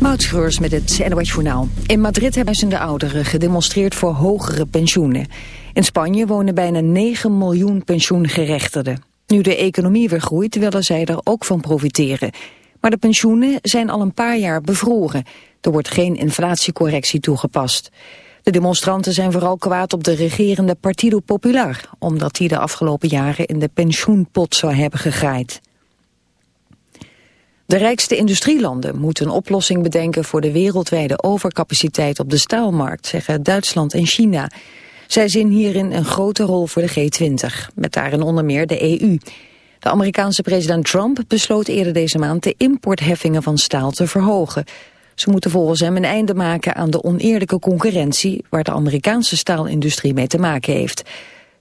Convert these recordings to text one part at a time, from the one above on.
Moutschreurs met het NOS Journaal. In Madrid hebben de ouderen gedemonstreerd voor hogere pensioenen. In Spanje wonen bijna 9 miljoen pensioengerechtigden. Nu de economie weer groeit, willen zij er ook van profiteren. Maar de pensioenen zijn al een paar jaar bevroren. Er wordt geen inflatiecorrectie toegepast. De demonstranten zijn vooral kwaad op de regerende Partido Popular... omdat die de afgelopen jaren in de pensioenpot zou hebben gegraaid. De rijkste industrielanden moeten een oplossing bedenken voor de wereldwijde overcapaciteit op de staalmarkt, zeggen Duitsland en China. Zij zien hierin een grote rol voor de G20, met daarin onder meer de EU. De Amerikaanse president Trump besloot eerder deze maand de importheffingen van staal te verhogen. Ze moeten volgens hem een einde maken aan de oneerlijke concurrentie waar de Amerikaanse staalindustrie mee te maken heeft.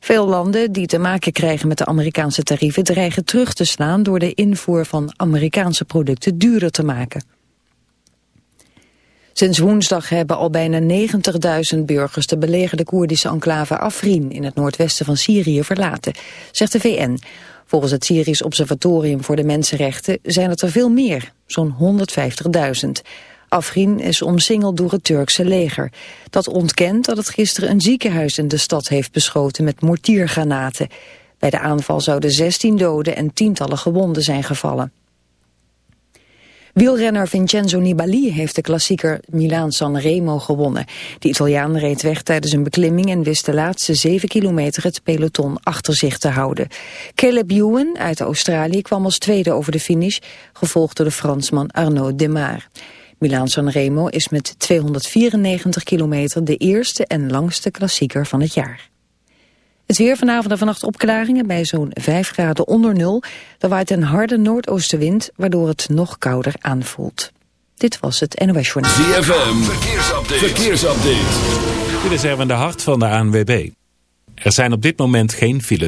Veel landen die te maken krijgen met de Amerikaanse tarieven dreigen terug te slaan door de invoer van Amerikaanse producten duurder te maken. Sinds woensdag hebben al bijna 90.000 burgers de belegerde Koerdische enclave Afrin in het noordwesten van Syrië verlaten, zegt de VN. Volgens het Syrisch Observatorium voor de Mensenrechten zijn het er veel meer, zo'n 150.000. Afrin is omsingeld door het Turkse leger. Dat ontkent dat het gisteren een ziekenhuis in de stad heeft beschoten met mortiergranaten. Bij de aanval zouden 16 doden en tientallen gewonden zijn gevallen. Wielrenner Vincenzo Nibali heeft de klassieker Milaan-San Remo gewonnen. De Italiaan reed weg tijdens een beklimming en wist de laatste 7 kilometer het peloton achter zich te houden. Caleb Ewan uit Australië kwam als tweede over de finish, gevolgd door de Fransman Arnaud Demar. Milaan-San Remo is met 294 kilometer de eerste en langste klassieker van het jaar. Het weer vanavond en vannacht opklaringen bij zo'n 5 graden onder nul. Er waait een harde noordoostenwind, waardoor het nog kouder aanvoelt. Dit was het NOS Journal. ZFM, verkeersupdate. verkeersupdate. Dit is Erwin de Hart van de ANWB. Er zijn op dit moment geen files.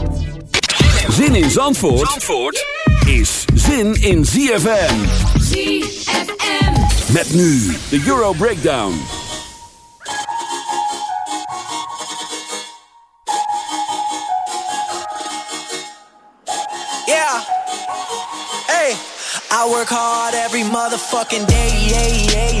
Zin in Zandvoort, Zandvoort is zin in ZFM. ZFM. Met nu de Euro Breakdown. Yeah. Hey, I work hard every motherfucking day. Yeah, yeah, yeah.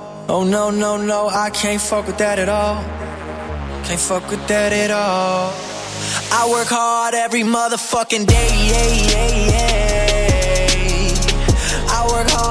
Oh no, no, no, I can't fuck with that at all. Can't fuck with that at all. I work hard every motherfucking day. Yeah, yeah, yeah. I work hard,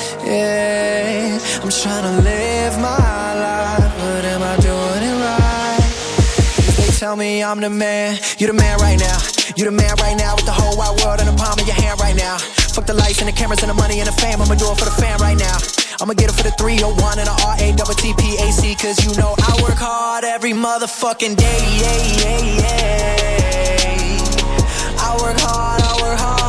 Yeah, I'm tryna live my life, but am I doing it right? They tell me I'm the man, you the man right now. You the man right now with the whole wide world in the palm of your hand right now. Fuck the lights and the cameras and the money and the fame. I'ma do it for the fam right now. I'ma get it for the 301 and the R-A-T-T-P-A-C Cause you know I work hard every motherfucking day yeah, yeah, yeah. I work hard, I work hard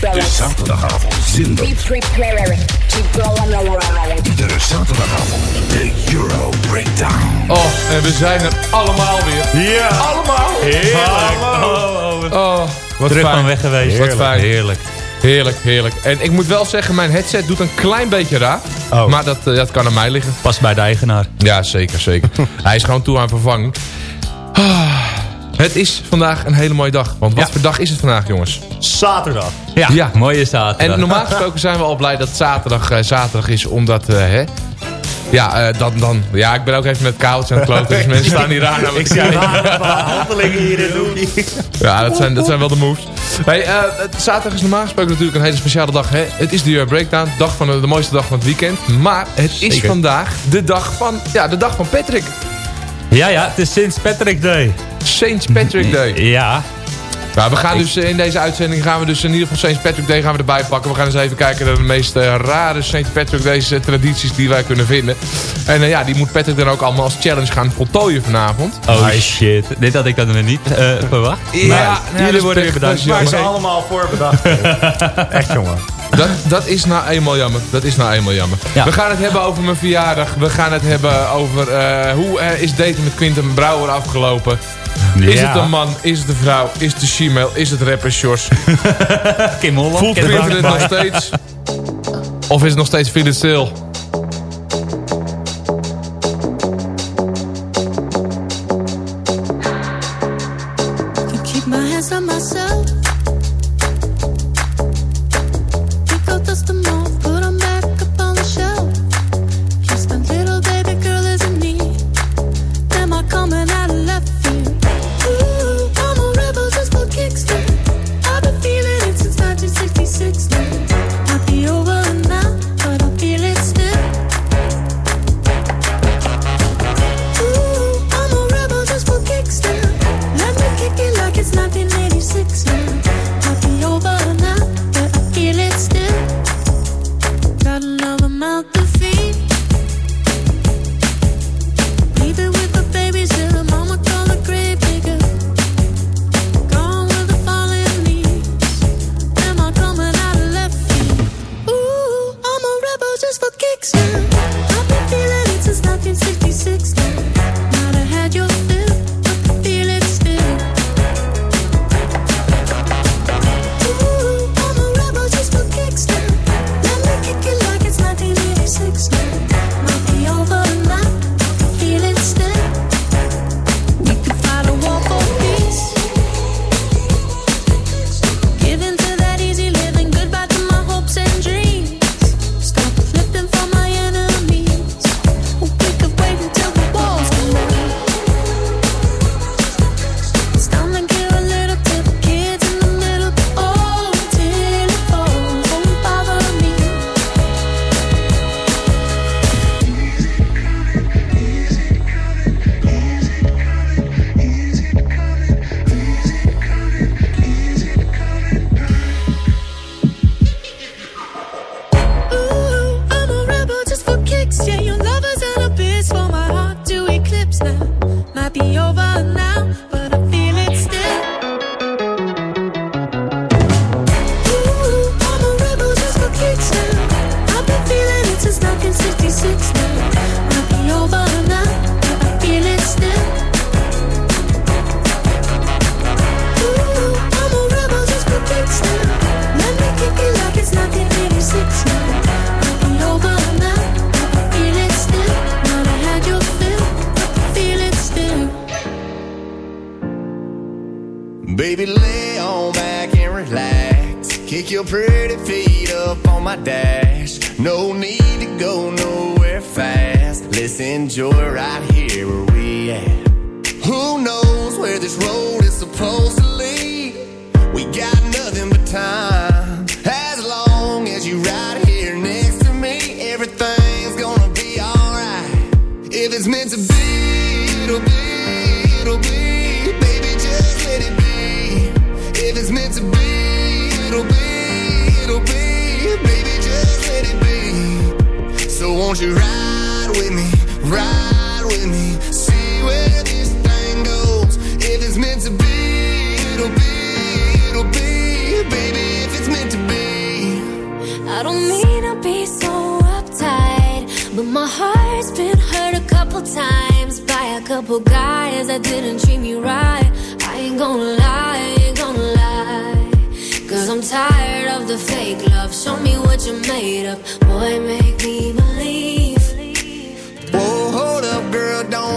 De zaterdagavond. Be prepared to go on a ride. Iedere zaterdagavond de Euro Breakdown. Oh, en we zijn er allemaal weer. Ja. Allemaal. Heerlijk. Allemaal. Oh, oh, Oh, wat Terug fijn. van weg geweest. Wat Heerlijk, fijn. heerlijk. Heerlijk, heerlijk. En ik moet wel zeggen, mijn headset doet een klein beetje raar. Oh. Maar dat, eh, dat kan aan mij liggen. Pas bij de eigenaar. Ja, zeker, zeker. Hij is gewoon toe aan vervanging. Ah, Het is vandaag een hele mooie dag. Want wat Ja. voor dag is het vandaag, jongens? Zaterdag. Ja, Ja. mooie zaterdag. En normaal gesproken zijn we al blij dat zaterdag eh, zaterdag is, omdat, eh, hè... Ja, eh, dan, dan, ja, ik ben ook even met koud aan het kloten, dus mensen staan hier raar naar me Ik zie rare handelingen hier in de. Ja, dat zijn, dat zijn wel de moves. Hey, eh, het- zaterdag is normaal gesproken natuurlijk een hele speciale dag. Hè? Het is de Euro Breakdown, dag van de, de mooiste dag van het weekend. Maar het is Zeker. vandaag de dag van, ja, de dag van Patrick. Ja, ja, het is sinds Patrick Day. Saint Patrick Day. Ja, we gaan dus eh, in deze uitzending gaan we dus in ieder geval Saint Patrick Day gaan we erbij pakken. We gaan eens even kijken naar de meest eh, rare Saint Patrick Day's eh, tradities die wij kunnen vinden. En eh, ja, die moet Patrick dan ook allemaal als challenge gaan voltooien vanavond. oh shit. Dit had ik dan niet eh, verwacht. Ja, jullie worden weer bedankt. is jammer. allemaal voor bedankt. Echt jongen. Dat, dat is nou eenmaal jammer. Dat is nou eenmaal jammer. Ja. We gaan het hebben over mijn verjaardag. We gaan het hebben over eh, hoe eh, is daten met Quinten Brouwer afgelopen. Is het een man? Is het een vrouw? Is het de Shemale? Is het rapper Sjors? Kim Holland. Voelt Quinten het nog steeds? Of is het nog steeds It back and relax. Kick your pretty feet up on my dash. No need to go nowhere fast. Let's enjoy right here where we at. Who knows where this road is supposed to won't you ride with me, ride with me, see where this thing goes. If it's meant to be, it'll be, it'll be. Baby, if it's meant to be. I don't mean to be so uptight, but my heart's been hurt a couple times by a couple guys that didn't treat me right. I ain't gonna lie, I ain't gonna lie. Cause I'm tired of the fake love. Show me what you're made of. Boy, make me believe.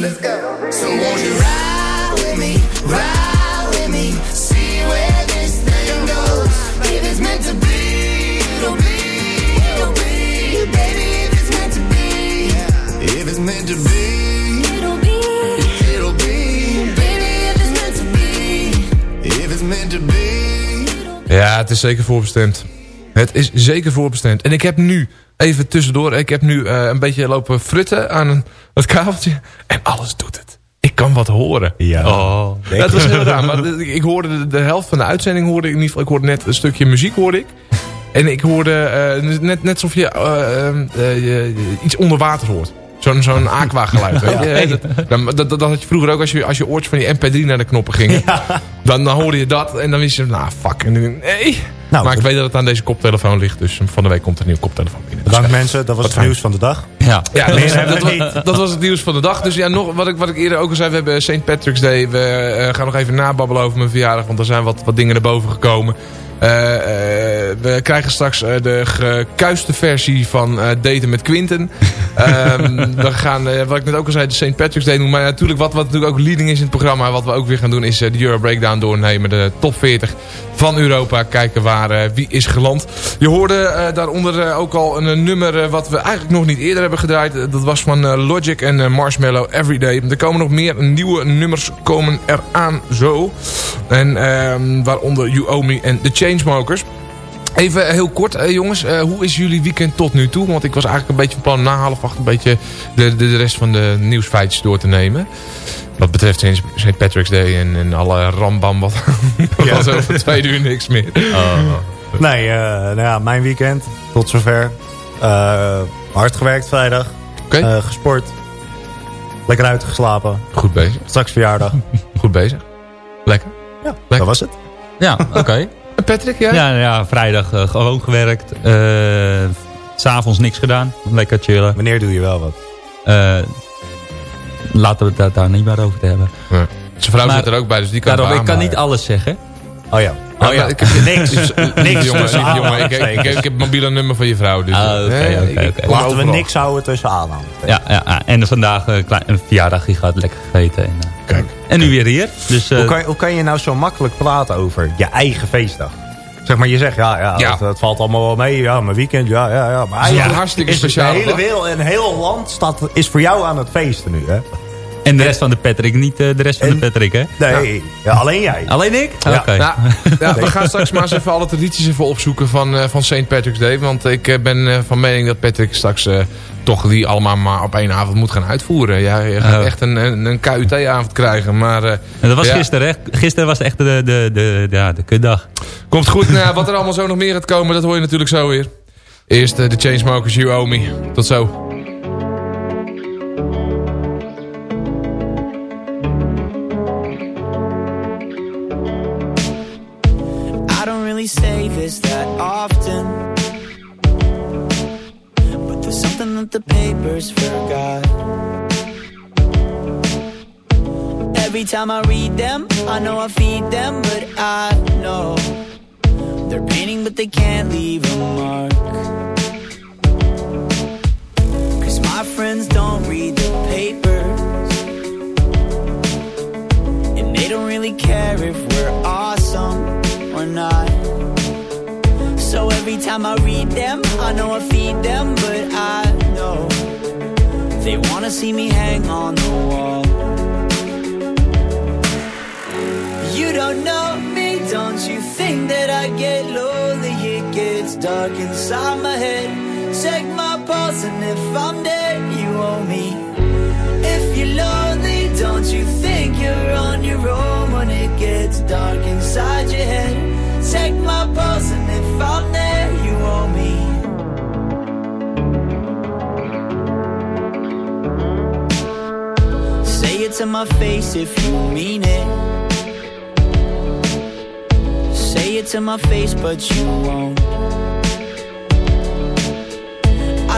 Let's go. So won't you ride with me, ride with me, see where this thing goes. If it's meant to be, it'll be, it'll be. Baby, if it's meant to be, if it's meant to be. It'll be, It'll be, baby, if it's meant to be. If it's meant to be. Ja, het is zeker voorbestemd. Het is zeker voorbestemd. En ik heb nu, even tussendoor, ik heb nu eh, een beetje lopen frutten aan een, het kabeltje. En alles doet het. Ik kan wat horen. Ja. Oh. Dat was heel raar. Maar ik hoorde de, de helft van de uitzending, hoorde ik in ieder geval, ik hoorde net een stukje muziek, hoorde ik. En ik hoorde eh, net, net alsof je eh, je- iets onder water hoort. Zo'n zo'n aqua geluid. weet je? Dat, dat, dat, dat had je vroeger ook als je, als je oortjes van die mp3 naar de knoppen gingen. Dan, dan hoorde je dat en dan wist je, nou fuck. En dan, nee. Nou, maar ik weet dat het aan deze koptelefoon ligt. Dus van de week komt er een nieuwe koptelefoon binnen. Dus, Bedankt mensen, dat was het fijn. nieuws van de dag. Ja. ja, was, was, dat was het nieuws van de dag. Dus ja, nog, wat, ik, wat ik eerder ook al zei, we hebben St. Patrick's Day. We eh, gaan nog even nababbelen over mijn verjaardag, want er zijn wat, wat dingen naar boven gekomen. Eh, eh, we krijgen straks eh, de gekuiste versie van Daten met Quinten. Ehm, we gaan, wat ik net ook al zei, de St. Patrick's Day doen. Maar natuurlijk, wat, wat natuurlijk ook leading is in het programma, wat we ook weer gaan doen, is de Euro Breakdown doornemen. De top 40 van Europa. Kijken waar, wie is geland. Je hoorde daaronder ook al een, nummer wat we eigenlijk nog niet eerder hebben gedraaid. Dat was van Logic en Marshmallow Everyday. Er komen nog meer nieuwe nummers komen eraan zo. En ehm, waaronder You Owe Me en The Chainsmokers. Even heel kort, eh, jongens. eh, hoe is jullie weekend tot nu toe? Want ik was eigenlijk een beetje van plan na half acht... een beetje de, de, de rest van de nieuwsfeitjes door te nemen. Wat betreft St. Patrick's Day en, en alle rambam... wat Ja. was over twee uur niks meer. Nee, eh, nou ja, mijn weekend tot zover. Eh, hard gewerkt vrijdag. Oké. Eh, gesport. Lekker uitgeslapen. Goed bezig. Straks verjaardag. Goed bezig. Lekker. Ja, dat was het. Ja, oké. Patrick, jij? Ja, ja, vrijdag eh, gewoon gewerkt. Eh, S S'avonds niks gedaan. Lekker chillen. Wanneer doe je wel wat? Eh, laten we het daar, niet meer over te hebben. Ja. Zijn vrouw Maar- zit er ook bij, dus die kan Daarom, ik kan niet alles zeggen. Oh ja. Oh ja, ik heb Niks. Dus, Niks jongen, tussen niet, jongen. Ik, heb het mobiele nummer van je vrouw. Dus, Ah, Laten we niks houden tussen aanhalen. Ja, ja, ja. en vandaag eh, klein, een gaat lekker gegeten. En, Kijk. en nu weer hier. Dus, eh, Hoe kan, je, hoe kan je nou zo makkelijk praten over je eigen feestdag? Zeg maar, je zegt, ja, ja, Ja. Dat, dat valt allemaal wel mee. Ja, mijn weekend, ja, ja, ja. Maar is een eigenlijk hartstikke is het speciale De hele wereld en heel land staat, is voor jou aan het feesten nu, hè? En de rest van de Patrick, niet eh, de rest van de Patrick, hè? Nee, ja, alleen jij. Alleen ik? Ja. Oké. Nou, ja, we gaan straks maar eens even alle tradities even opzoeken van, eh, van St. Patrick's Day. Want ik eh, ben eh, van mening dat Patrick straks eh, toch die allemaal maar op één avond moet gaan uitvoeren. Ja, je gaat Oh. echt een, een, een KUT-avond krijgen. Maar, eh, En dat was ja, gisteren, hè? Gisteren was echt de, de, de, ja, de kutdag. Komt goed. Nou, wat er allemaal zo nog meer gaat komen, dat hoor je natuurlijk zo weer. Eerst de Chainsmokers, You Owe Me. Tot zo. That the papers forgot. Every time I read them, I know I feed them, but I know they're painting, but they can't leave a mark. Cause my friends don't read the papers. And they don't really care if we're awesome or not. So every time I read them, I know I feed them, but I they wanna see me hang on the wall. You don't know me, don't you think that I get lonely? It gets dark inside my head. Check my pulse, and if I'm dead, you owe me. If you're lonely, don't you think you're on your own when it gets dark inside your head? Check my pulse, and if I'm to my face if you mean it. Say it to my face, but you won't.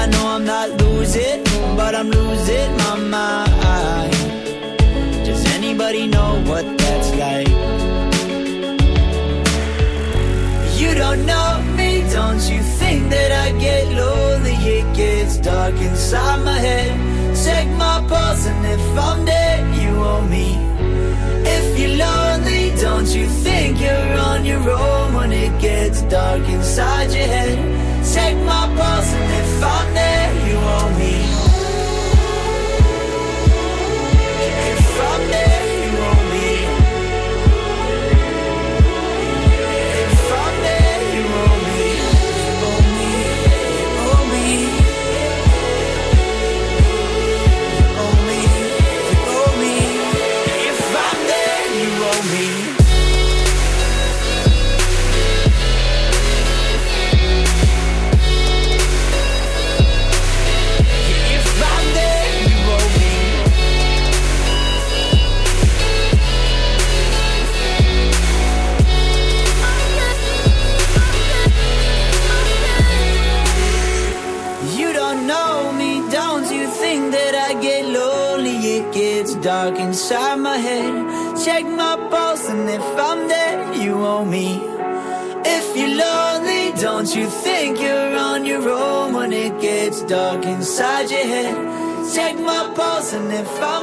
I know I'm not losing, but I'm losing my mind. Does anybody know what that's like? You don't know me, don't you think that I get lonely? It gets dark inside my head. Check my pulse, and if I'm dead, you me. If you're lonely, don't you think you're on your own when it gets dark inside your head? Check my pulse, and if I'm there, you owe me. If I'm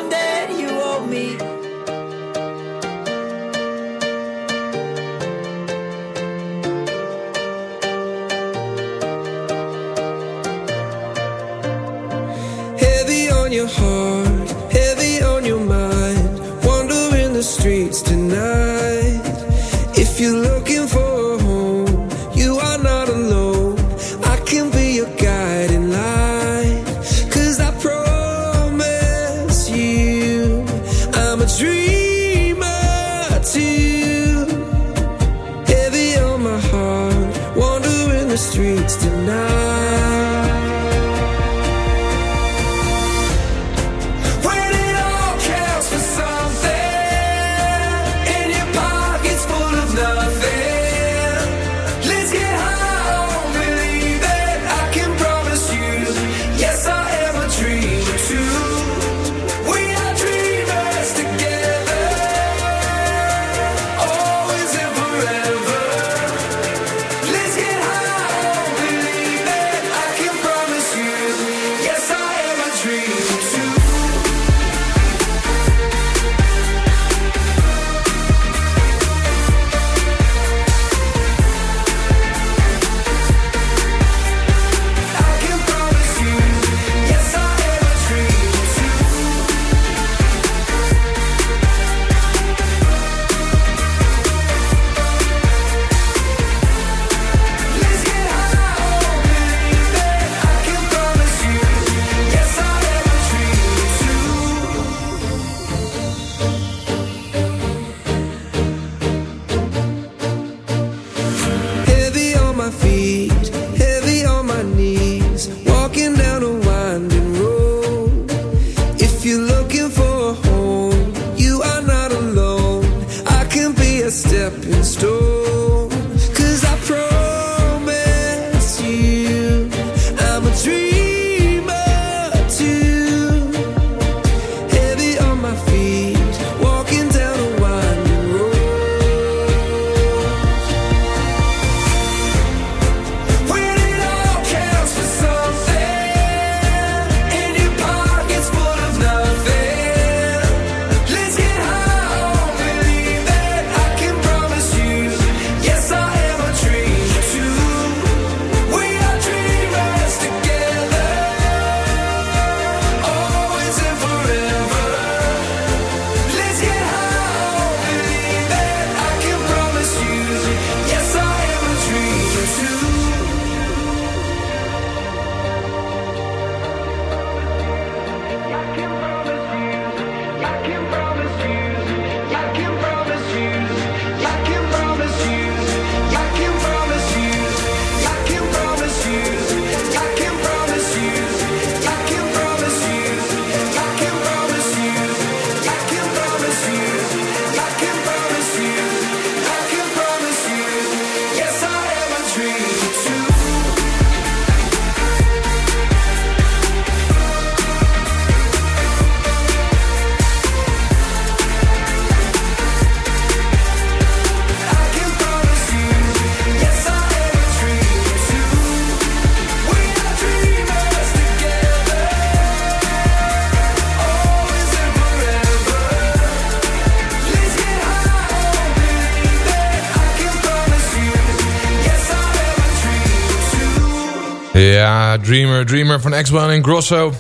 Dreamer, Dreamer van X1 en Grosso.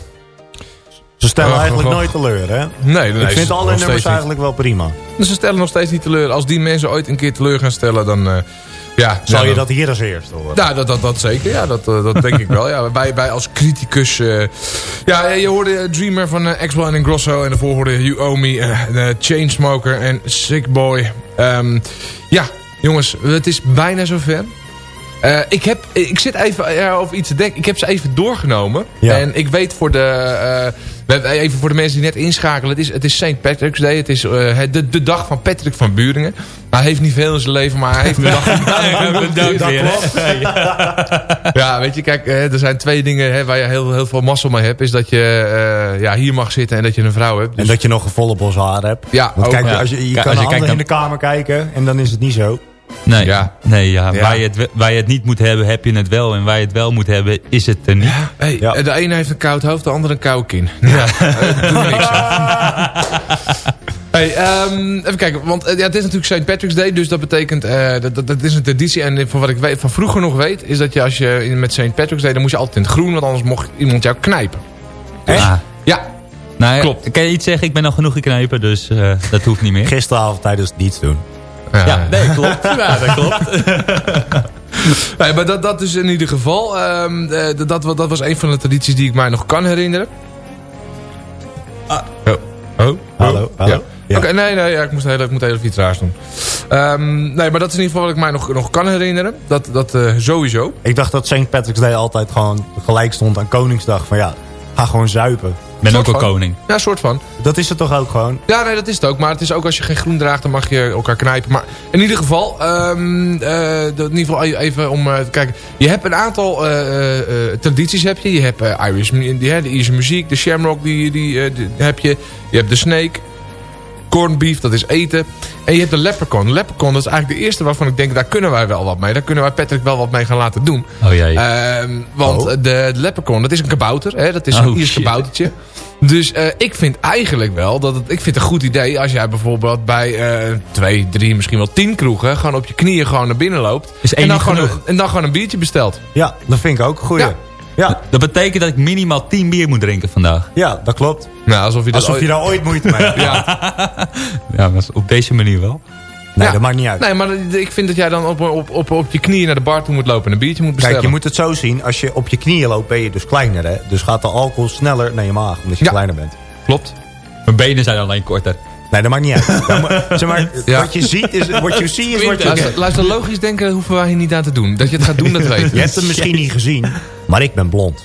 Ze stellen Oh, eigenlijk oh. nooit teleur, hè? Nee, nee, Ik vind alle nummers eigenlijk wel prima. Dus ze stellen nog steeds niet teleur. Als die mensen ooit een keer teleur gaan stellen, dan... eh, ja, Zal ja, je dat hier als eerste horen? Ja, dat, dat, dat zeker. Ja, dat, eh, dat denk ik wel. Ja, wij, wij als criticus... eh, ja, je hoorde Dreamer van eh, X1 en Grosso. En daarvoor hoorde You Owe Me, de Chainsmoker en Sick Boy. Ehm, ja, jongens, het is bijna zover. Eh, ik, heb, ik zit even eh, over iets te denken. Ik heb ze even doorgenomen. Ja. En ik weet voor de... eh, we- even voor de mensen die net inschakelen. Het is, het is St. Patrick's Day. Het is eh, de, de dag van Patrick van Buringen. Hij heeft niet veel in zijn leven, maar hij heeft een dag klopt. Ja, weet je, kijk, er zijn twee dingen hè, waar je heel, heel veel mazzel mee hebt. Is dat je eh, ja, hier mag zitten en dat je een vrouw hebt. En Dus, dat je nog een volle bos haar hebt. ja, Want ook, kijk, ja. als je, je Kijk, kan als je in de kamer kijken en dan is het niet zo. Nee, Ja. nee ja. Ja. Waar, je het, waar je het niet moet hebben, heb je het wel. En waar je het wel moet hebben, is het er niet. Hey, Ja. De ene heeft een koud hoofd, de andere een koude kin. Ja. doe niks aan. Hey, ehm, even kijken, want eh, ja, het is natuurlijk St. Patrick's Day, dus dat betekent, eh, dat, dat, dat is een traditie. En van wat ik weet, van vroeger nog weet, is dat je als je in- met St. Patrick's Day, dan moest je altijd in het groen, want anders mocht iemand jou knijpen. Ah. Ja, Nou, ja, Klopt. Kan je iets zeggen? Ik ben al genoeg geknepen, dus eh, dat hoeft niet meer. Gisteravond tijdens niets doen. Ja, nee, klopt. Ja, dat klopt. Nee, maar dat, dat is in ieder geval. ehm, eh, dat, dat, dat was een van de tradities die ik mij nog kan herinneren. Oh. Oh? Hallo, hallo. Ja. Ja. Oké, nee, nee, ja, ik, moest heel, ik moet heel iets raars doen. Ehm, nee, maar dat is in ieder geval wat ik mij nog, nog kan herinneren. Dat, dat eh, sowieso. Ik dacht dat St. Patrick's Day altijd gewoon gelijk stond aan Koningsdag. Van ja, ga gewoon zuipen. Ik ben Soort ook een van. koning. Ja, soort van. Dat is het toch ook gewoon? Ja, nee, dat is het ook. Maar het is ook als je geen groen draagt, dan mag je elkaar knijpen. Maar in ieder geval, ehm, eh, de- in ieder geval even om eh, te kijken. Je hebt een aantal eh, eh, eh, tradities. Heb je. je hebt Irish, die, hè, de Ierse muziek, de shamrock, die, die, eh, die heb je. Je hebt de snake. Corned beef, dat is eten. En je hebt de leprechaun. De leprechaun, dat is eigenlijk de eerste waarvan ik denk, daar kunnen wij wel wat mee. Daar kunnen wij Patrick wel wat mee gaan laten doen. Oh jee. Ehm, want Oh. de, de leprechaun, dat is een kabouter. Hè? Dat is Oh, een Iers shit. kaboutertje. Dus eh, ik vind eigenlijk wel dat het, ik vind het een goed idee als jij bijvoorbeeld bij eh, twee, drie, misschien wel tien kroegen gewoon op je knieën gewoon naar binnen loopt. Is één en, dan gewoon en dan gewoon een biertje bestelt. Ja, dat vind ik ook goeie. Ja. Ja, ja, Dat betekent dat ik minimaal 10 bier moet drinken vandaag. dat klopt. Nou, alsof je dat Alsof ooit- je daar ooit moeite mee hebt. Ja. Ja, maar op deze manier wel. Nee, Ja. dat maakt niet uit. Nee, maar ik vind dat jij dan op, op, op, op je knieën naar de bar toe moet lopen en een biertje moet bestellen. Kijk, je moet het zo zien. Als je op je knieën loopt, ben je dus kleiner. Hè? Dus gaat de alcohol sneller naar je maag, omdat je Ja. kleiner bent. Klopt. Mijn benen zijn alleen korter. Nee, dat maakt niet uit. Ja, maar, zeg maar, Wat je ziet is wat je ziet is wat je Luister, luister, logisch denken hoeven wij hier niet aan te doen. Dat je het gaat doen, dat weten we. Je hebt hem misschien niet gezien, maar ik ben blond.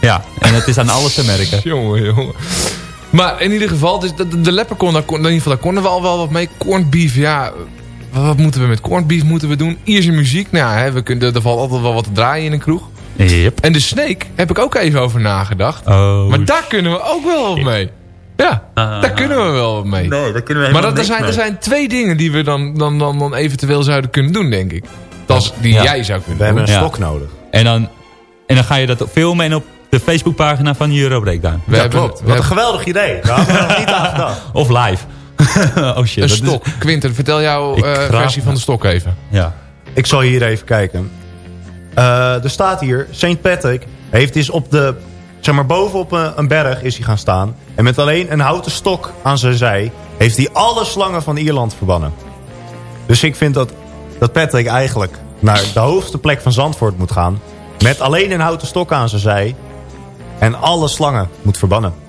Ja, en het is aan alles te merken. jongen, jongen. Maar in ieder geval, dus de, de leprechaun, daar, kon, in ieder geval, daar konden we al wel wat mee. Corned beef, ja... Wat, wat moeten we met corned beef moeten we doen? Ierse muziek, nou ja, hè, we kunnen, er valt altijd wel wat te draaien in een kroeg. Yep. En de snake heb ik ook even over nagedacht. Oh. Maar daar kunnen we ook wel wat mee. Ja, daar kunnen we wel wat mee. Nee, daar kunnen we maar dat, er, zijn, er zijn twee dingen die we dan, dan, dan, dan eventueel zouden kunnen doen, denk ik. Dat is die Ja. jij zou kunnen We hebben doen. een Ja. stok nodig. En dan, en dan ga je dat filmen en op de Facebookpagina van Euro Breakdown. We ja, hebben, klopt. we Wat een geweldig idee. Daar hadden we nog niet aan gedacht. Of live. oh shit. een dat is- stok. Quinten, vertel jouw eh, versie van de stok even. ja. Ik zal hier even kijken. Eh, er staat hier, St. Patrick heeft dus op de, zeg maar bovenop een, een berg is hij gaan staan. En met alleen een houten stok aan zijn zij heeft hij alle slangen van Ierland verbannen. Dus ik vind dat, dat Patrick eigenlijk naar de hoogste plek van Zandvoort moet gaan. Met alleen een houten stok aan zijn zij. En alle slangen moet verbannen.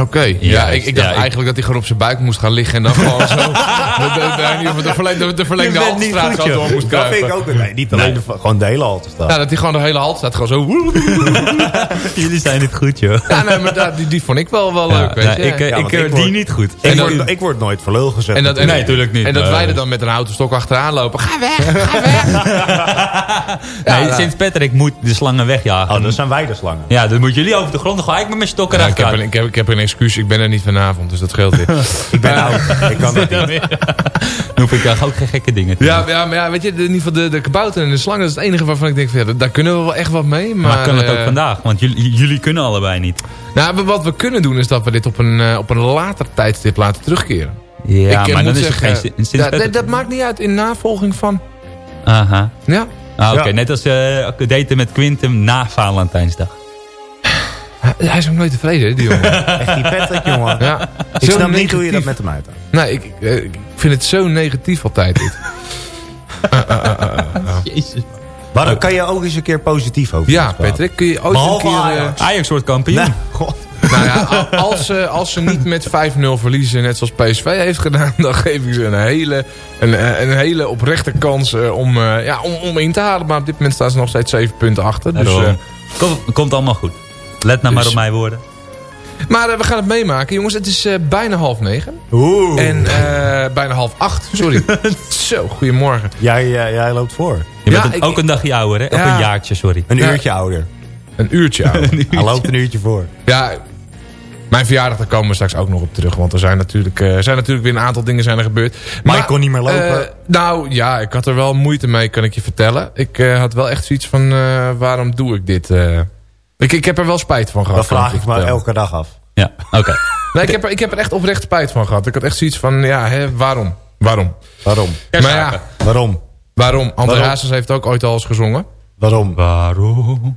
Oké. Ja, ik, ik dacht ja, ik- eigenlijk dat hij gewoon op zijn buik moest gaan liggen en dan gewoon zo de, de, de, de verlengde, de verlengde Haltestraat zo door moest Dat kruipen. vind ik ook. Nee, niet alleen de, gewoon de hele halte staan. Ja, dat hij gewoon de hele halt staat. Gewoon zo. Jullie zijn niet goed, joh. Ja, nee, maar dat- die, die vond ik wel, wel leuk, weet je. ik, eh, Ja, ik, ik word- die niet goed. Ik, word, dat- ik word nooit voor lul gezet. En dat, en, Nee, natuurlijk niet. En dat wij er dan met een houten stok achteraan lopen. Ga weg, ga weg. nee. Sint Patrick moet de slangen wegjagen. Oh, dat zijn wij de slangen. Ja, dan moeten jullie over de grond. Dan ga ik met mijn stok eruit ik, heb. Een, excuus, ik ben er niet vanavond, dus dat scheelt weer. Ik ben oud. Ik kan dat niet. Dan hoef ik daar ook geen gekke dingen te Ja, doen. ja, maar ja, weet je, in ieder geval de, de kabouter en de slangen, dat is het enige waarvan ik denk, van, ja, daar kunnen we wel echt wat mee. Maar, Maar, kan het ook eh, vandaag? Want jullie, jullie kunnen allebei niet. Nou, wat we kunnen doen is dat we dit op een, eh, op een later tijdstip laten terugkeren. Ja, ik eh, maar dan is zeggen, geen Sint dat, dat, dat maakt niet uit in navolging van. Aha. Ja. Ah, Oké, Ja. net als eh daten met Quinten na Valentijnsdag. Hij is ook nooit tevreden, hè, die jongen. Echt die Patrick, jongen. ja. Ik Zo snap niet hoe je negatief. dat met hem uithoudt. Nee, ik, ik, eh, ik vind het zo negatief altijd, dit. Jezus. Maar dan kan je ook eens een keer positief over Ja. Patrick, kun je ooit Behalve een keer... eh, Ajax. Ajax wordt kampioen. Nee, god. nou ja, al- als ze, als ze niet met 5-0 verliezen, net zoals PSV heeft gedaan... dan geef ik ze een hele, een, eh, een hele oprechte kans eh, om, eh, ja, om, om in te halen. Maar op dit moment staan ze nog steeds 7 punten achter. Dus, eh, komt, komt allemaal goed. Let nou maar Dus- op mijn woorden. maar eh, we gaan het meemaken. Jongens, het is eh, bijna half negen. Oeh. En eh, bijna half acht, sorry. Zo, goedemorgen. Jij, jij, jij loopt voor. Je Ja, bent een- ik- ook een dagje ouder, hè? Of Ja. een jaartje, sorry. Een Ja. uurtje ouder. Een uurtje ouder. Hij loopt een uurtje voor. Ja, mijn verjaardag, daar komen we straks ook nog op terug. Want er zijn natuurlijk, eh, zijn natuurlijk weer een aantal dingen zijn er gebeurd. Mike kon niet meer lopen. eh, nou ja, ik had er wel moeite mee, kan ik je vertellen. Ik eh, had wel echt zoiets van, eh, waarom doe ik dit? Ik, ik heb er wel spijt van gehad. Dat vraag ik me vertellen. elke dag af. Ja, oké. Nee, ik heb, er, ik heb er echt oprecht spijt van gehad. Ik had echt zoiets van, ja, hè, waarom? Waarom? Waarom? Maar ja, Waarom? waarom? André? Hazes heeft ook ooit al eens gezongen. Waarom? Waarom?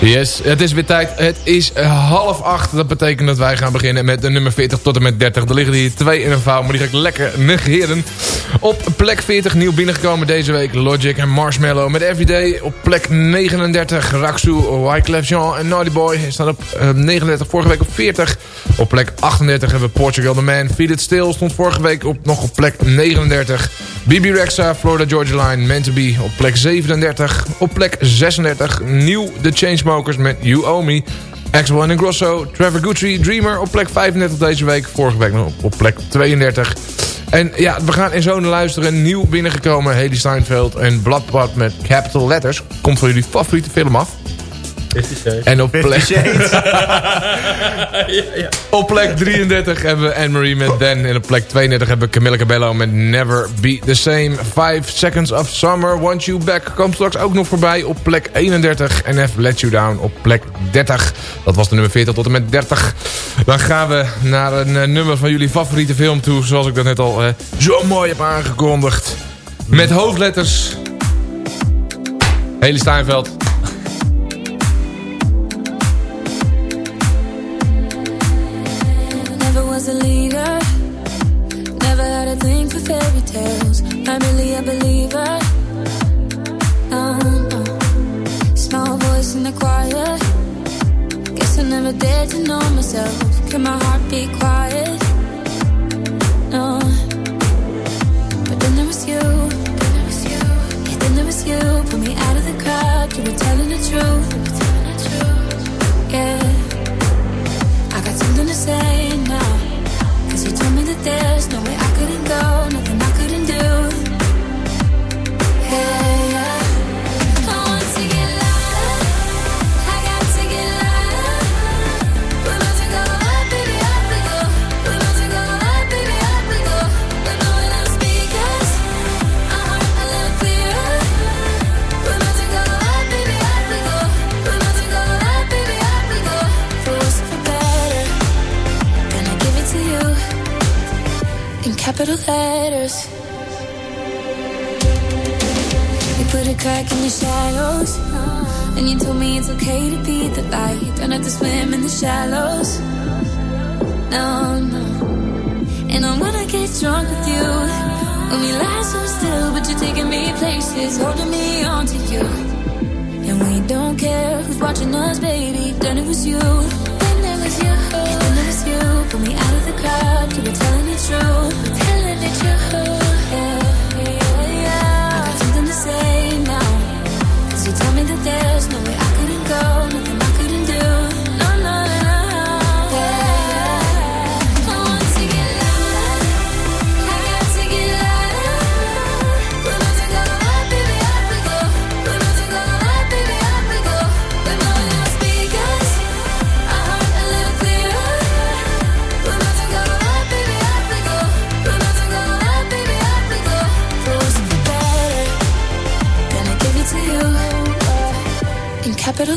Yes, het is weer tijd. Het is eh, half acht. Dat betekent dat wij gaan beginnen met de nummer 40 tot en met 30. Er liggen hier twee in een vouw, maar die ga ik lekker negeren. Op plek 40 nieuw binnengekomen deze week. Logic en Marshmallow met Everyday. Op plek 39 Raksu, Wyclef Jean en Naughty Boy. Staan op eh, 39, vorige week op 40. Op plek 38 hebben we Portugal The Man. Feel It Still stond vorige week op, nog op plek 39. Bibi Rexa, Florida Georgia Line, Meant to Be op plek 37. Op plek 36 nieuw The Chainsmokers met You Owe Me. X1 en Grosso, Trevor Gucci, Dreamer op plek 35 deze week. Vorige week nog op plek 32. En ja, we gaan in zo'n luisteren. Nieuw binnengekomen Haley Steinfeld en Bloodbath met capital letters. Komt van jullie favoriete film af. En op plek, op plek 33 hebben we Anne-Marie met Dan. En op plek 32 hebben we Camilla Cabello met Never Be The Same. 5 Seconds of Summer, Want You Back komt straks ook nog voorbij op plek 31. En F Let You Down op plek 30. Dat was de nummer 40 tot en met 30. Dan gaan we naar een eh, nummer van jullie favoriete film toe. Zoals ik dat net al eh, zo mooi heb aangekondigd. Met hoofdletters. Haley Steinfeld. never dared to know myself. Can my heart be quiet? No. But then there was you. Then there was you. Yeah, then there was you. Pull me out of the crowd. You were telling the truth. Telling the truth. Yeah. I got something to say now. Cause you told me that there's no way shallows. No, no. And I'm gonna get drunk with you. When we lie so still, but you're taking me places, holding me onto you. And we don't care who's watching us, baby. Then it was you.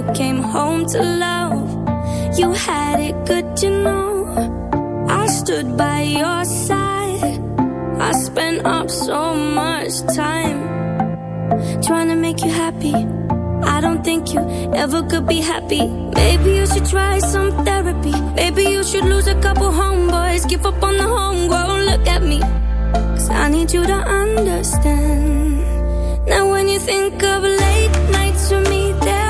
you came home to love. You had it good, you know. I stood by your side. I spent up so much time trying to make you happy. I don't think you ever could be happy. Maybe you should try some therapy. Maybe you should lose a couple homeboys. Give up on the homegrown. Look at me. Cause I need you to understand. Now, when you think of late nights with me, there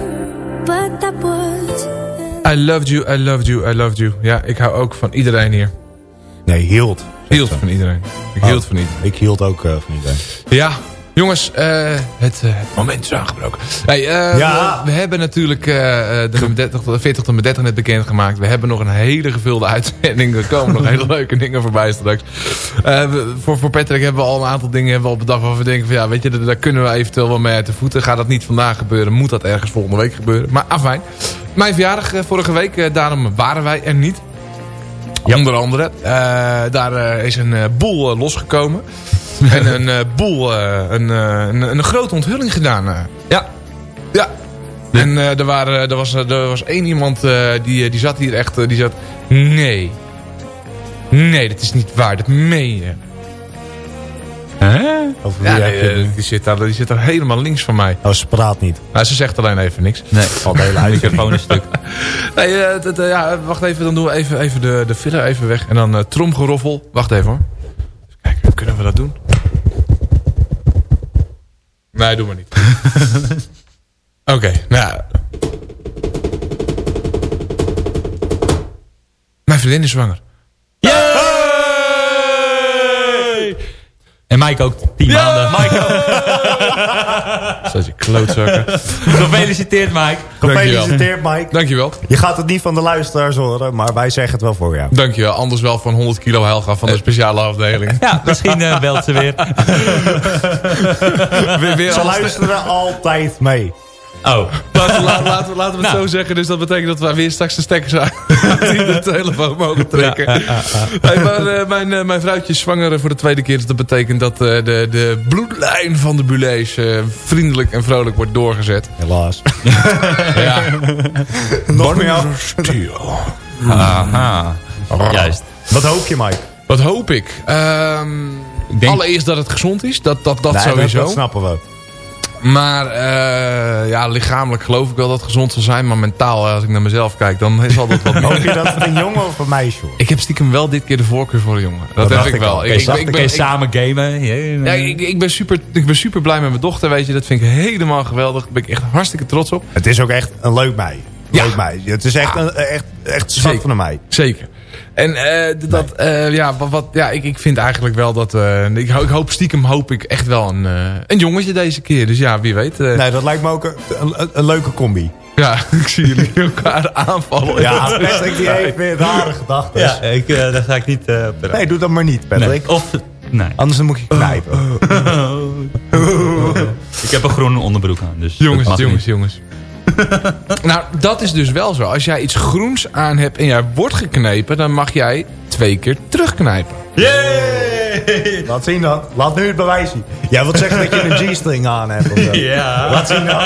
I loved you, I loved you, I loved you. Ja, ik hou ook van iedereen hier. Nee, hield. Hield van iedereen. Ik hield van iedereen. Ik hield ook eh, van iedereen. Ja, jongens, eh, het, eh, het moment is aangebroken. Hey, Ja. we, we hebben natuurlijk de, nummer 30, de 40 tot 30 net bekendgemaakt. We hebben nog een hele gevulde uitzending. Er komen nog hele leuke dingen voorbij straks. We- voor, voor Patrick hebben we al een aantal dingen hebben we al bedacht... waar we denken van ja, weet je, daar, daar kunnen we eventueel wel mee uit de voeten. Gaat dat niet vandaag gebeuren, moet dat ergens volgende week gebeuren. Maar afijn. Mijn verjaardag eh, vorige week, eh, daarom waren wij er niet. Onder andere. Eh, daar is een boel losgekomen. en een boel, een, een, een grote onthulling gedaan. Ja. Ja. En er, waren, er, was, er was één iemand die, die zat hier echt, die zat... Nee. Nee, dat is niet waar, dat meen je. Over Ja, wie nee, heb je het eh, die, zit daar, die zit daar helemaal links van mij. Oh, ze praat niet. Nou, ze zegt alleen even niks. Nee, Al de hele microfoon is stuk. Nee, eh, ja, wacht even, dan doen we even, even de, de filler even weg. En dan eh, tromgeroffel. Wacht even hoor. Even kijken, kunnen we dat doen? Nee, doe maar niet. Oké, nou ja. Mijn vriendin is zwanger. En Mike ook, 10 maanden. Mike Zoals je klootzakken. Gefeliciteerd Mike. Gefeliciteerd, Mike. Dankjewel. Je gaat het niet van de luisteraars horen, maar wij zeggen het wel voor jou. Dankjewel. Anders wel van 100 kilo Helga van de speciale afdeling. Ja, misschien eh, belt ze weer. weer, weer Ze luisteren altijd mee. Oh. Laten, we- laten, laten we- laten we het Nou. zo zeggen. Dus dat betekent dat wij weer straks de stekkers uit de telefoon mogen trekken. Hey, maar eh, mijn, eh, mijn vrouwtje is zwanger voor de tweede keer. Dus dat betekent dat eh, de, de bloedlijn van de Bulees eh, vriendelijk en vrolijk wordt doorgezet. Helaas. Ja. Nog meer. Aha. Juist. Wat hoop je, Mike? Wat hoop ik? Ehm, denk- Allereerst dat het gezond is. Dat, dat, dat Nee, sowieso. Dat, snappen we. Maar eh, ja, lichamelijk geloof ik wel dat het gezond zal zijn. Maar mentaal, als ik naar mezelf kijk, dan is altijd wat Hoop minder. je dat het een jongen of een meisje wordt? Ik heb stiekem wel dit keer de voorkeur voor een jongen. Dat, heb ik wel. Ik, ik, ben, samen gamen. ja, ik, ik, ben super, ik ben super blij met mijn dochter, weet je. Dat vind ik helemaal geweldig. Daar ben ik echt hartstikke trots op. Het is ook echt een leuk meisje. Ja. Leuk meisje. Het is echt een echt, echt schat Zeker. van een meid. Zeker. En eh, dat, eh, ja, wat, wat, ja ik, ik vind eigenlijk wel dat... eh, ik, ik hoop stiekem hoop ik echt wel een, eh, een jongetje deze keer. Dus ja, wie weet. Nee, dat lijkt me ook een, een, een leuke combi. Ja, ik zie jullie elkaar aanvallen. Ja, Patrick die heeft weer rare gedachten. Ja, ik, eh, daar ga ik niet eh, op Nee, doe dat maar niet, Patrick. Nee. Of, nee. Anders dan moet je knijpen. Ik heb een groene onderbroek aan. Dus Jongens, jongens, niet. jongens. nou, dat is dus wel zo. Als jij iets groens aan hebt en jij wordt geknepen... dan mag jij twee keer terugknijpen. Yay! Laat zien dan. Laat nu het bewijs zien. Jij wilt zeggen dat je een G-string aan hebt. Of zo. Ja. Laat zien dan.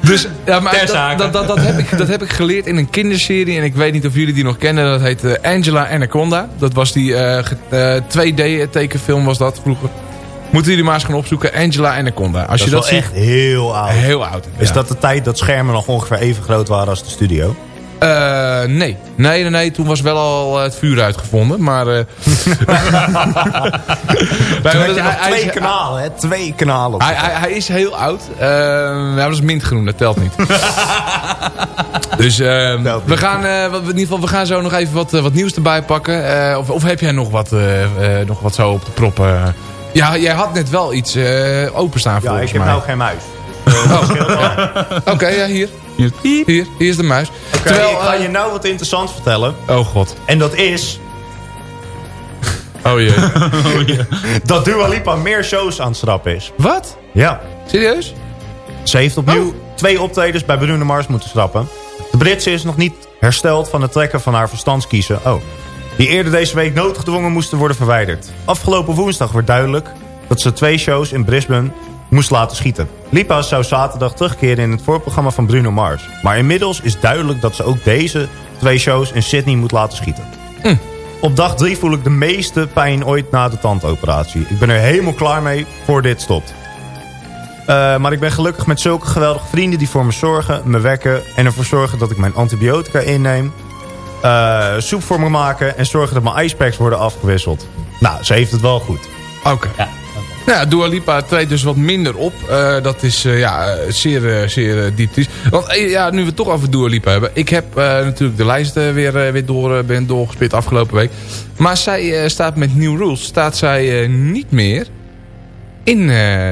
Dus ja, maar dat, dat, dat, dat, heb ik, dat heb ik geleerd in een kinderserie. En ik weet niet of jullie die nog kennen. Dat heet eh, Angela Anaconda. Dat was die eh, ge- eh, 2D tekenfilm was dat vroeger. Moeten jullie maar eens gaan opzoeken. Angela Anaconda. Als Dat je is dat wel ziet, echt heel oud. heel oud. Is ja. dat de tijd dat schermen nog ongeveer even groot waren als de studio? Eh, nee. nee. Nee, nee, toen was wel al het vuur uitgevonden. Maar... eh Toen had je hij- is- twee kanalen, hè? Twee kanalen. Hij, hij, hij is heel oud. Uh, hij was mintgroen, dat telt niet. dus we, gaan, eh, in ieder geval, we gaan zo nog even wat, eh, wat nieuws erbij pakken. Eh, of, of heb jij nog wat, eh, eh, nog wat zo op de proppen? Ja, jij had net wel iets eh, openstaan Ja, volgens ik heb mij. nou geen muis. Oké, ja, hier. Hier, hier, hier is de muis. Oké, Terwijl, ik ga eh, je nou wat interessants vertellen. Oh god. En dat is... Oh jee. dat Dua Lipa meer shows aan het schrappen is. Wat? Ja. Serieus? Ze heeft opnieuw twee optredens bij Bruno Mars moeten schrappen. De Britse is nog niet hersteld van het trekken van haar verstandskiezen. Oh. Die eerder deze week noodgedwongen moesten worden verwijderd. Afgelopen woensdag werd duidelijk dat ze twee shows in Brisbane moest laten schieten. Lipa zou zaterdag terugkeren in het voorprogramma van Bruno Mars. Maar inmiddels is duidelijk dat ze ook deze twee shows in Sydney moet laten schieten. Op dag drie voel ik de meeste pijn ooit na de tandoperatie. Ik ben er helemaal klaar mee voor dit stopt. Uh, maar ik ben gelukkig met zulke geweldige vrienden die voor me zorgen, me wekken... en ervoor zorgen dat ik mijn antibiotica inneem. Uh, soep voor me maken en zorgen dat mijn icepacks worden afgewisseld. Nou, ze heeft het wel goed. Oké. Ja. Nou ja, Dua Lipa treedt dus wat minder op. Uh, dat is uh, ja, zeer, zeer diep triest. Want ja, nu we het toch over Dua Lipa hebben. Ik heb natuurlijk de lijst weer, weer door, ben doorgespit afgelopen week. Maar zij staat met New Rules. Staat zij niet meer in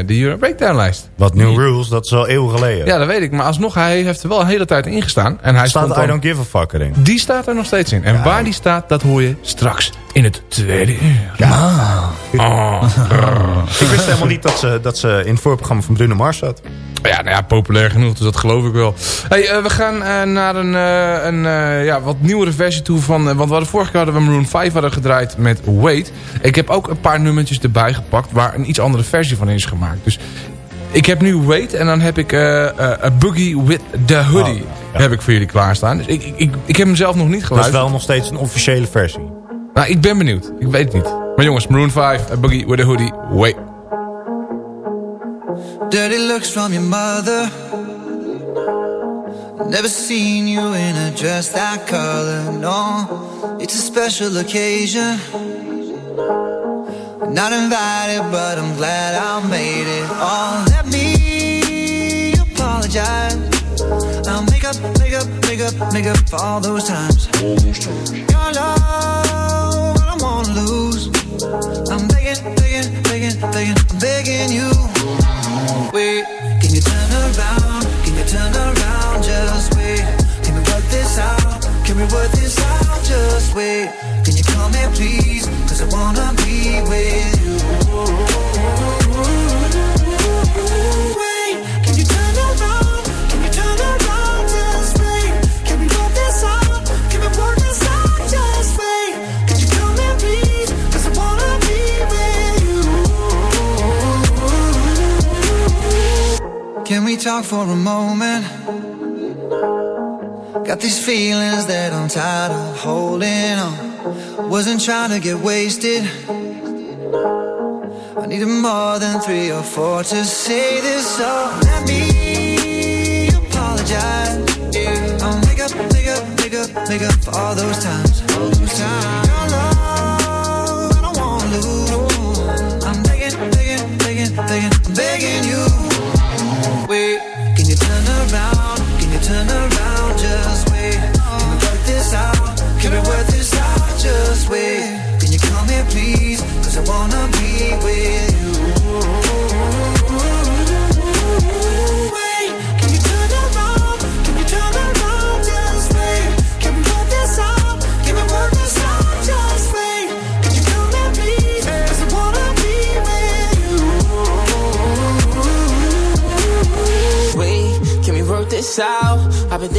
de Euro Breakdown lijst. Wat New Rules, dat is al eeuwen geleden. Ja, dat weet ik. Maar alsnog, hij heeft er wel een hele tijd in gestaan. En hij staat stond I dan, Don't Give a Fuck erin. Die staat er nog steeds in. En ja. waar die staat, dat hoor je straks in het tweede uur. Ja. Oh. ik wist helemaal niet dat ze, dat ze in het voorprogramma van Bruno Mars zat. Ja, nou ja, populair genoeg, dus dat geloof ik wel. Hey, uh, we gaan uh, naar een, uh, een ja, wat nieuwere versie toe van... want we hadden vorige keer hadden we Maroon 5 hadden gedraaid met Wait. Ik heb ook een paar nummertjes erbij gepakt waar een iets andere versie van is gemaakt. Dus ik heb nu Wait en dan heb ik A Boogie with the Hoodie. Oh, ja. Heb ik voor jullie klaarstaan. Dus ik, ik, ik, ik heb hem zelf nog niet geluisterd. Dat is wel nog steeds een officiële versie. Nou, ik ben benieuwd. Ik weet het niet. Maar jongens, Maroon 5, A Boogie with the Hoodie, Wait. Dirty looks from your mother. Never seen you in a dress that color, no. It's a special occasion. Not invited, but I'm glad I made it. Oh, let me apologize. I'll make up, make up, make up, make up for all those times. Your love, lose. I'm begging, begging, begging, begging, begging you. Wait, can you turn around? Can you turn around? Just wait. Can we work this out? Can we work this out? Just wait. Can you come here, please? Cause I wanna be with you. Can we talk for a moment? Got these feelings that I'm tired of holding on. Wasn't trying to get wasted. I needed more than three or four to say this, so let me apologize. Yeah. I'll make up, make up, make up, make up for all those times. All those times. Your love, I don't wanna lose. I'm begging, begging, begging, begging,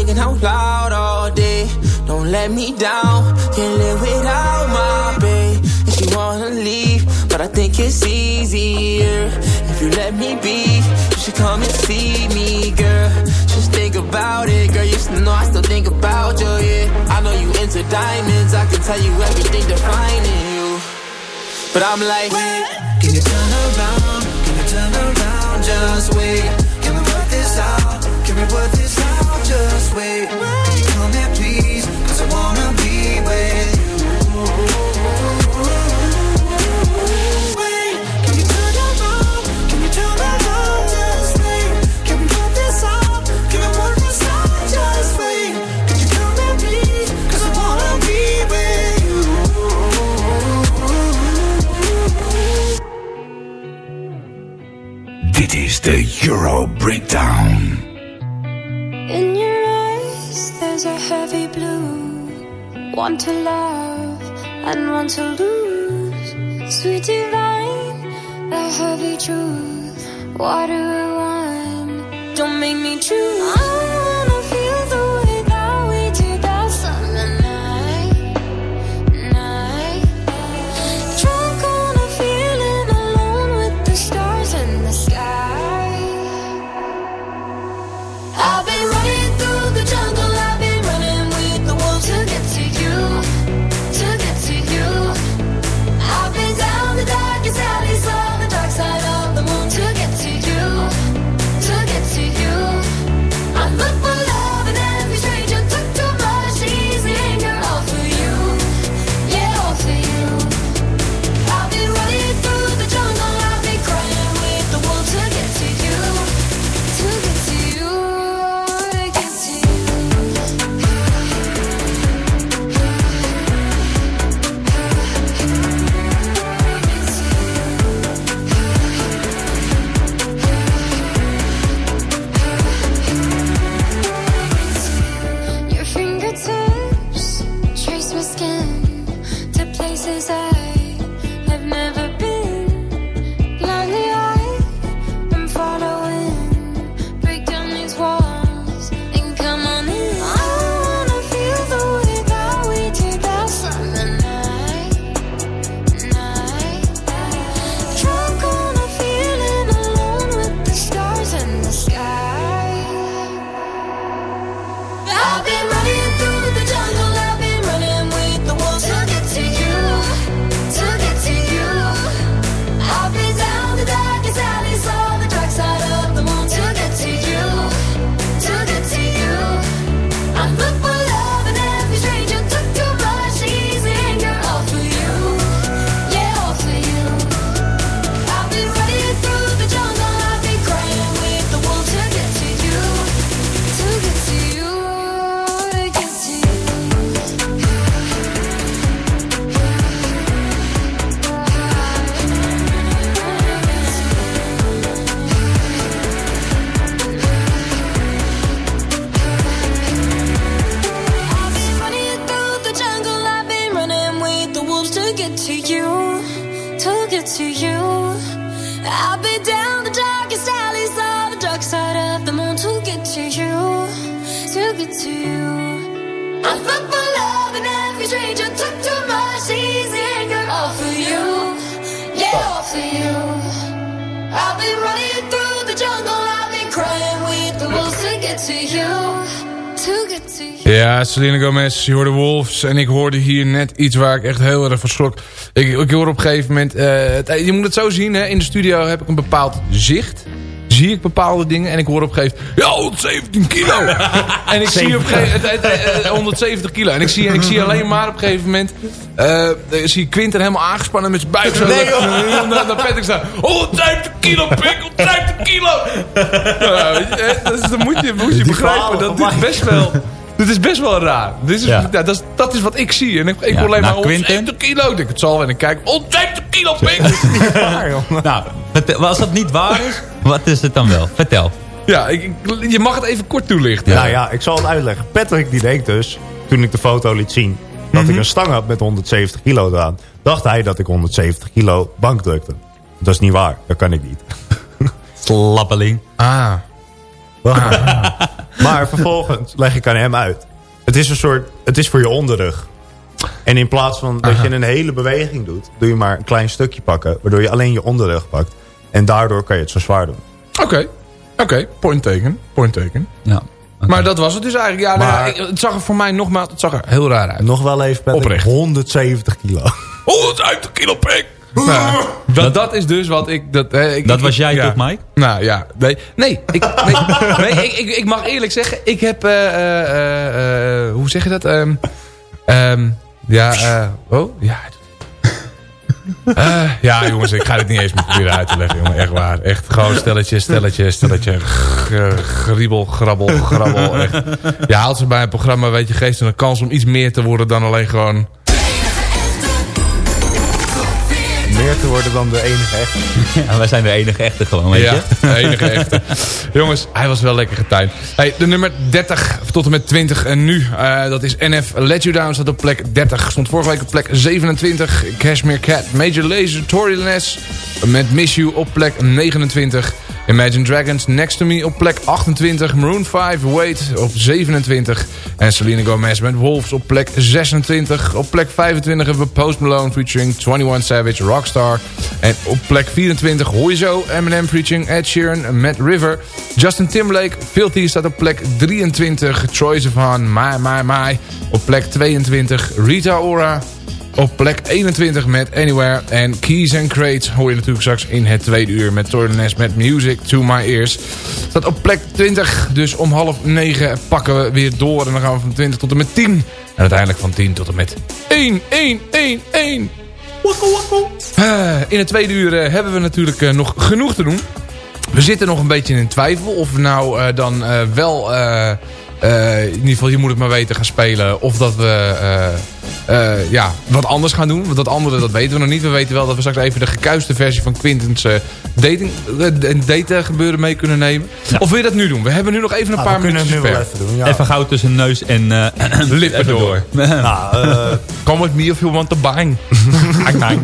thinking out loud all day. Don't let me down. Can't live without my babe. And she wanna leave, but I think it's easier if you let me be. You should come and see me, girl. Just think about it, girl. You should know I still think about you, yeah. I know you into diamonds. I can tell you everything defining you. But I'm like, can you turn around? Can you turn around? Just wait. Can we work this out? Can we work this out? just wait. Come here, please, cause I wanna be with you. Wait, can you turn? Can you turn? Just wait. Can this off? Just wait. You come here, please? Cause I wanna be with you. This is the Euro Breakdown. In your eyes, there's a heavy blue. One to love and one to lose. Sweet divine, the heavy truth. Water or wine, don't make me choose. Gomez, je hoorde Wolves. En ik hoorde hier net iets waar ik echt heel erg van schrok. Ik, ik hoor op een gegeven moment... eh, het- je moet het zo zien, hè. in de studio heb ik een bepaald zicht. Zie ik bepaalde dingen en ik hoor op een gegeven moment... Ja, 117 kilo! en ik zie op een gegeven moment... eh, eh, eh, 170 kilo. En ik zie, en ik zie alleen maar op een gegeven moment... eh, eh, zie ik Quinten helemaal aangespannen met zijn buik. Zo Nee, joh. en dan Patrick staan. 170 kilo, pik! 170 kilo! Dat, moet je, moet je begrijpen. Dat dit best wel... Dit is best wel raar. Dit is, Ja. ja, dat, is, dat is wat ik zie. En ik, ik Ja, hoor alleen nou, maar Quinten? 170 kilo. Ik denk, het zal wel. En ik kijk, 170 kilo, pik! Nou, vertel- als dat niet waar is, wat is het dan wel? Vertel. Ja, ik, ik- je mag het even kort toelichten. Nou ja, ik zal het uitleggen. Patrick die denkt dus, toen ik de foto liet zien... dat Mhm. ik een stang had met 170 kilo eraan... dacht hij dat ik 170 kilo bank drukte. Dat is niet waar. Dat kan ik niet. Slappeling. Ah. Maar vervolgens leg ik aan hem uit. Het is een soort, het is voor je onderrug. En in plaats van dat je een hele beweging doet... doe je maar een klein stukje pakken... waardoor je alleen je onderrug pakt. En daardoor kan je het zo zwaar doen. Oké. Oké, point taken. Point taken. Ja. Maar dat was het dus eigenlijk. Ja, nou Maar- het zag er voor mij nogmaals het zag er heel raar uit. Nog wel even. Oprecht. 170 kilo. 170 kilo, pik! Nou, dat, dat is dus wat ik... Dat, hè, ik, Dat ik- was jij ja. toch, Mike? Nou ja, nee. Nee, ik, nee, nee, ik, ik, ik mag eerlijk zeggen, ik heb... eh, eh, eh, hoe zeg je dat? Ehm, ehm, ja, oh, ja. Ja, jongens, ik ga dit niet eens meer proberen uit te leggen, jongen. Echt waar. Echt gewoon stelletje, stelletje, stelletje. Griebel, grabbel, grabbel. Echt. Je haalt ze bij een programma, weet je, geeft ze een kans om iets meer te worden dan alleen gewoon... meer te worden dan de enige echte. Ja, wij zijn de enige echte gewoon, weet ja, je. de enige echte. Jongens, hij was wel lekker getuind. Hey, de nummer 30 tot en met 20 en nu. eh, dat is NF Let You Down. Staat op plek 30. Stond vorige week op plek 27. Cashmere Cat. Major Lazer. Tory Lanez. Met Miss You op plek 29. Imagine Dragons Next to Me op plek 28. Maroon 5 Wait op 27. En Selena Gomez met Wolves op plek 26. Op plek 25 hebben we Post Malone featuring 21 Savage Rockstar. En op plek 24 hoor je zo Eminem featuring Ed Sheeran met River. Justin Timberlake, Filthy staat op plek 23. Troy Sivan, My My My. Op plek 22 Rita Ora. Op plek 21 met Anywhere. En Keys and Crates hoor je natuurlijk straks in het tweede uur met Tordenes met Music to My Ears. Staat op plek 20. Dus om half 9 pakken we weer door. En dan gaan we van 20 tot en met 10. En uiteindelijk van 10 tot en met 1, 1, 1, 1. Eh, in het tweede uur eh, hebben we natuurlijk eh, nog genoeg te doen. We zitten nog een beetje in twijfel of we nou eh, dan wel... eh, in ieder geval, je moet het maar weten, gaan spelen. Of dat we eh, eh, ja, wat anders gaan doen. Want dat andere, dat weten we nog niet. We weten wel dat we straks even de gekuiste versie van Quintens dating, eh, date gebeuren mee kunnen nemen. Of wil je dat nu doen? We hebben nu nog even een Ah, paar we kunnen minuten het nu wel even doen. Ja. Even gauw tussen neus en eh, Lippen even door. Nou, eh, Come with me if you want to bang. Bang, bang.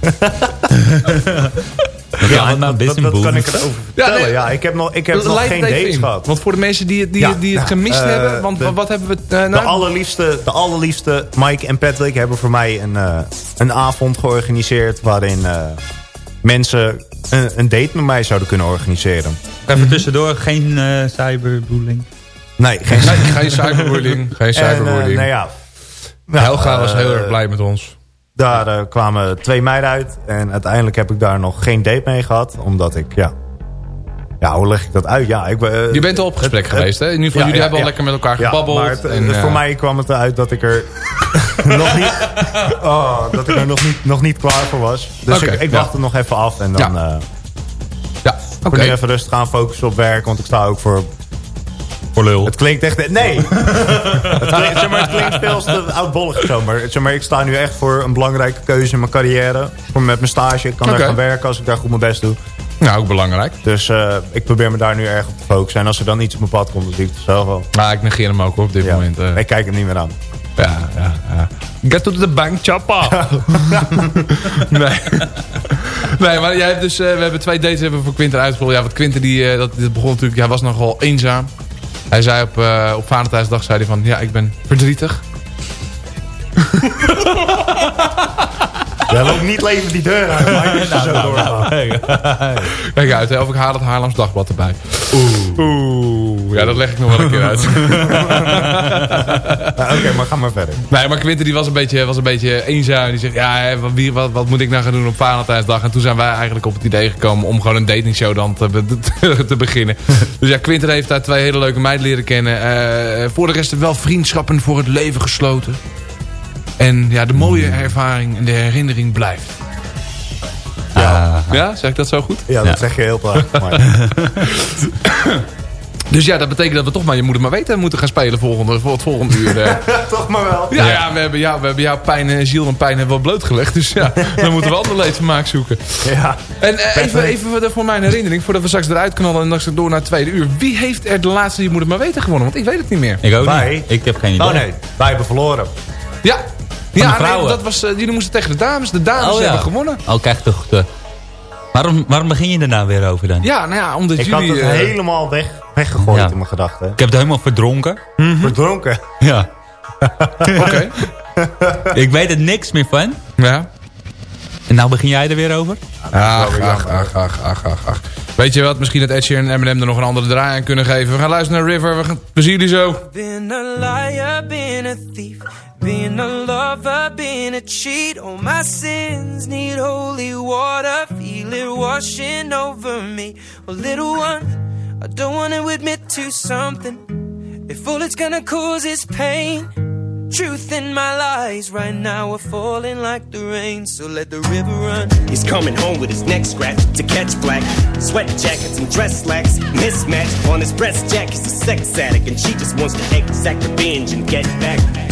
ja, wat nou dat, dat kan ik erover vertellen. nee. Ja, ik heb nog, ik heb nog geen dates in. gehad. Want voor de mensen die, het- die, Ja, die het nou, gemist eh, hebben. Want de- wat hebben we... eh, De nou, allerliefste, de allerliefste Mike en Patrick hebben voor mij een, eh, een avond georganiseerd... waarin eh, mensen een, een date met mij zouden kunnen organiseren. Even tussendoor, geen eh, cyberbullying. Nee, geen Nee, geen cyberbullying. Geen En, cyberbullying. eh, nou ja, nou, Helga was heel erg blij met ons. Daar eh, kwamen twee meiden uit. En uiteindelijk heb ik daar nog geen date mee gehad. Omdat ik, ja... Ja, hoe leg ik dat uit? Ja, ik, eh, Je bent al op gesprek het- geweest, hè? In ieder geval, Ja, jullie ja, hebben al lekker met elkaar gebabbeld. maar het- en, het- eh, voor mij kwam het eruit dat ik er nog niet, oh, dat ik er nog niet, nog niet klaar voor was. Dus ik, ik wacht het nog even af en dan Ja. Ja, voor oké. nu even rustig gaan focussen op werk. Want ik sta ook voor... Voor lul. Het klinkt echt... Nee! het, klinkt, zeg maar, het klinkt veel te oudbollig zo. Maar, zeg maar ik sta nu echt voor een belangrijke keuze in mijn carrière. Voor met mijn stage. Ik kan Oké. daar gaan werken als ik daar goed mijn best doe. Nou, ook belangrijk. Dus eh, ik probeer me daar nu erg op te focussen. En als er dan iets op mijn pad komt, dan zie ik het zelf wel. Maar ik negeer hem ook op dit Ja. moment. eh. Ik kijk hem niet meer aan. Ja, ja, ja. Get to the bank, choppa. nee. nee, maar jij hebt dus, eh, we hebben twee dates hebben voor Quinten uitgevoerd. Ja, want Quinten die, dat, dit begon natuurlijk, hij was nogal eenzaam. Hij zei op, eh op Valentijnsdag, zei hij van, ja, ik ben verdrietig. Jij loopt niet leven die deur uit. Maar je zo doorgaan. Kijk uit, hè, of ik haal het Haarlems Dagblad erbij. Oeh. Oeh. Ja, dat leg ik nog wel een keer uit. Ja, Oké, maar ga maar verder. Nee, maar Quinten die was een beetje, was een beetje eenzaam. Die zegt, ja, wat, wat, wat moet ik nou gaan doen op Valentijnsdag? En toen zijn wij eigenlijk op het idee gekomen om gewoon een datingshow dan te, te beginnen. dus ja, Quinten heeft daar twee hele leuke meiden leren kennen. Eh, voor de rest wel vriendschappen voor het leven gesloten. En ja, de mooie ervaring en de herinnering blijft. Ja. Ja, zeg ik dat zo goed? Ja, dat zeg je heel prachtig. Dus ja, dat betekent dat we toch maar je moeder maar weten moeten gaan spelen volgende, voor het volgende uur. eh. Toch maar wel. Ja, ja, we, hebben jou, we hebben jouw pijn en Giel en pijn hebben we blootgelegd. Dus ja, dan moeten we ander leedvermaak zoeken. Ja. En eh, even, even voor mijn herinnering, voordat we straks eruit knallen en dan straks door naar het tweede uur. Wie heeft er de laatste Je moet het maar weten gewonnen? Want ik weet het niet meer. Ik ook Wij? niet. Ik heb geen idee. Oh nee, wij hebben verloren. Ja, ja nee, vrouwen. dat was, eh, jullie moesten tegen de dames. De dames Oh, ja. hebben gewonnen. Oh, kijk toch. De... Waarom, waarom begin je daarna weer over dan? Ja, nou ja, omdat Ik had jullie... het eh, helemaal weg, weggegooid Ja. in mijn gedachten. Ik heb het helemaal verdronken. Verdronken. Ja. Oké. Ik weet er niks meer van. Ja. En nou begin jij er weer over? Ach, ach, ach, ach, ach, ach, ach. Weet je wat? Misschien dat Ed Sheeran en Eminem er nog een andere draai aan kunnen geven. We gaan luisteren naar River. We gaan... Zien jullie zo. Been a liar, been a thief, been a lover, been a cheat. All my sins need holy water, feel it washing over me. Well, little one, I don't want to admit to something. If all it's gonna cause is pain, truth in my lies right now are falling like the rain. So let the river run. He's coming home with his neck scratched to catch black. Sweat jackets and dress slacks mismatched on his breast jack. He's a sex addict and she just wants to exact revenge and get back.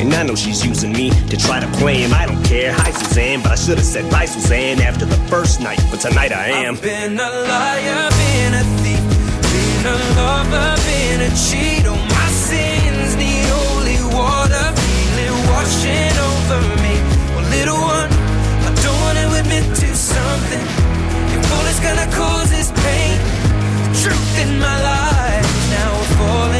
And I know she's using me to try to play him. I don't care. Hi, Suzanne, but I should have said bye, Suzanne, after the first night. But tonight I am. I've been a liar, been a thief, been a lover, been a cheat. Oh, my sins need holy water, feel washing over me. Well, little one, I don't wanna admit to something. If all it's gonna cause is pain, truth in my life now falling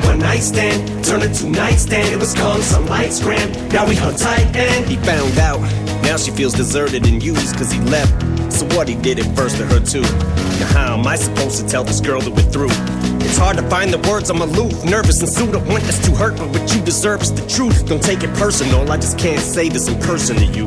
run. One night stand, turned into nightstand. It was calling some lights gram. Now we hung tight and he found out. Now she feels deserted and used cause he left. So what he did it first to her too. Now how am I supposed to tell this girl that we're through? It's hard to find the words, I'm aloof, nervous and sued. I want this to hurt, but what you deserve is the truth. Don't take it personal, I just can't say this in person to you.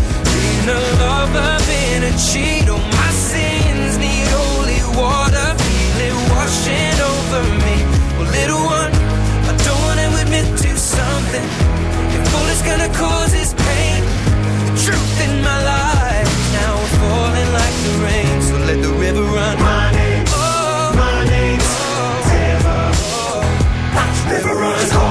been a lover, been a cheat. Oh, my sins need holy water, feel it washing over me. Well, little one, I don't wanna admit to something. If all it's gonna cause is pain, the truth in my life now we're falling like the rain. So let the river run. My name, oh, my name's oh, oh, oh. River. River runs, call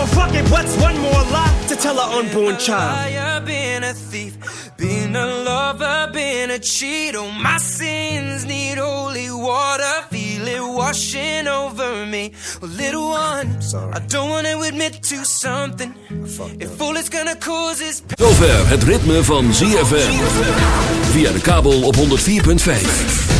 but fuck it, what's one more lie to tell an unborn child? liar, been a thief, been a lover, been a cheat. Oh, my sins need holy water, feel it washing over me. Well, little one, I don't wanna admit to something. If all it's gonna cause is Zover het ritme van ZFM. Via de kabel op 104.5.